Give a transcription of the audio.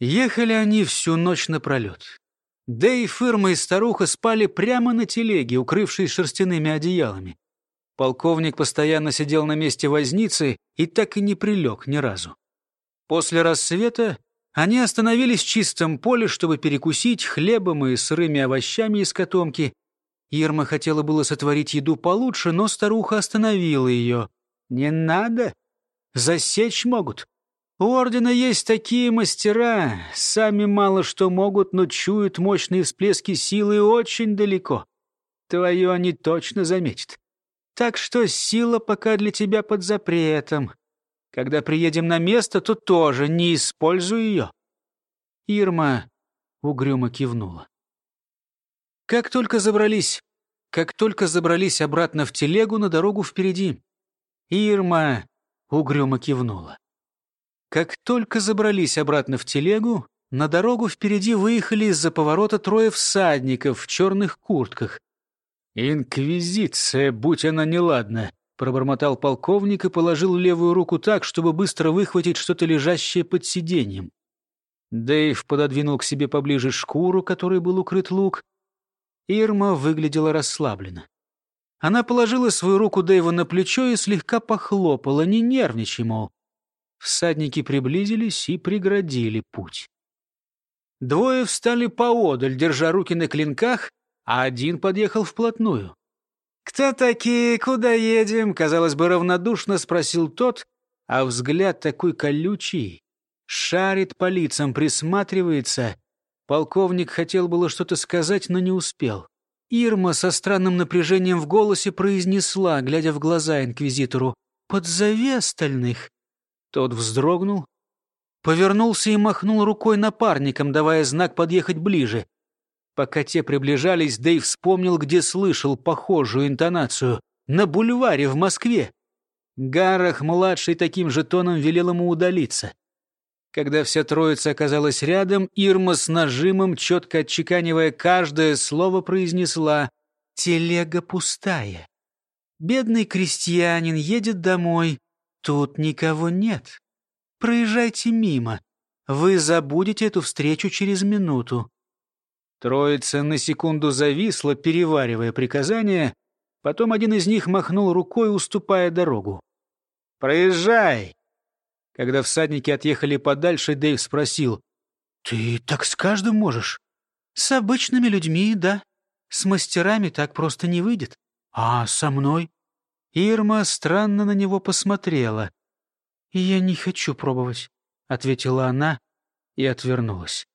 Ехали они всю ночь напролет. Дэйв, Ирма и старуха спали прямо на телеге, укрывшись шерстяными одеялами. Полковник постоянно сидел на месте возницы и так и не прилег ни разу. После рассвета они остановились в чистом поле, чтобы перекусить хлебом и сырыми овощами из котомки. Ирма хотела было сотворить еду получше, но старуха остановила ее. «Не надо. Засечь могут. У ордена есть такие мастера, сами мало что могут, но чуют мощные всплески силы очень далеко. Твое они точно заметят. Так что сила пока для тебя под запретом. Когда приедем на место, то тоже не используй ее. Ирма угрюмо кивнула. Как только забрались, как только забрались обратно в телегу на дорогу впереди, Ирма угрюмо кивнула. Как только забрались обратно в телегу, на дорогу впереди выехали из-за поворота трое всадников в черных куртках. «Инквизиция, будь она неладна!» — пробормотал полковник и положил левую руку так, чтобы быстро выхватить что-то лежащее под сиденьем. Дэйв пододвинул к себе поближе шкуру, которой был укрыт лук. Ирма выглядела расслабленно. Она положила свою руку Дэйву на плечо и слегка похлопала, не нервничай, мол. Всадники приблизились и преградили путь. Двое встали поодаль, держа руки на клинках, а один подъехал вплотную. «Кто такие? Куда едем?» — казалось бы, равнодушно спросил тот, а взгляд такой колючий. Шарит по лицам, присматривается. Полковник хотел было что-то сказать, но не успел. Ирма со странным напряжением в голосе произнесла, глядя в глаза инквизитору, «Подзови остальных». Тот вздрогнул, повернулся и махнул рукой напарникам, давая знак подъехать ближе. Пока те приближались, Дэйв вспомнил, где слышал похожую интонацию. На бульваре в Москве. Гарах-младший таким же тоном велел ему удалиться. Когда вся троица оказалась рядом, Ирма с нажимом, четко отчеканивая каждое слово, произнесла «Телега пустая. Бедный крестьянин едет домой, Тут никого нет. Проезжайте мимо. Вы забудете эту встречу через минуту. Троица на секунду зависла, переваривая приказание. Потом один из них махнул рукой, уступая дорогу. «Проезжай!» Когда всадники отъехали подальше, Дэйв спросил. «Ты так с каждым можешь?» «С обычными людьми, да. С мастерами так просто не выйдет. А со мной?» Ирма странно на него посмотрела. «Я не хочу пробовать», — ответила она и отвернулась.